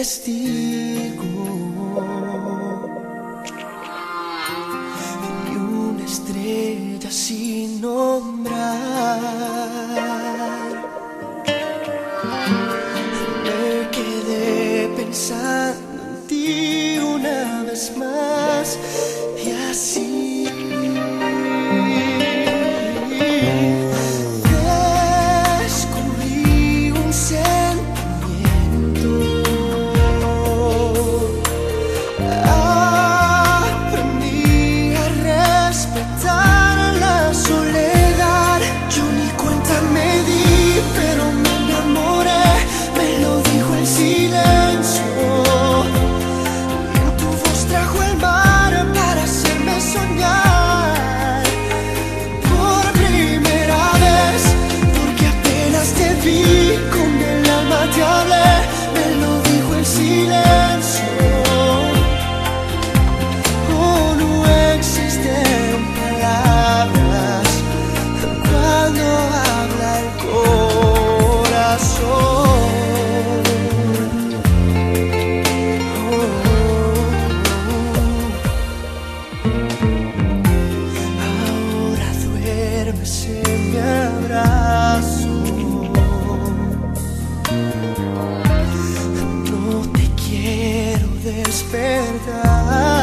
testigo una estrella sin nombrar. Me quedé pensando en ti una vez más y así. verme mi abrazo. No te quiero despertar.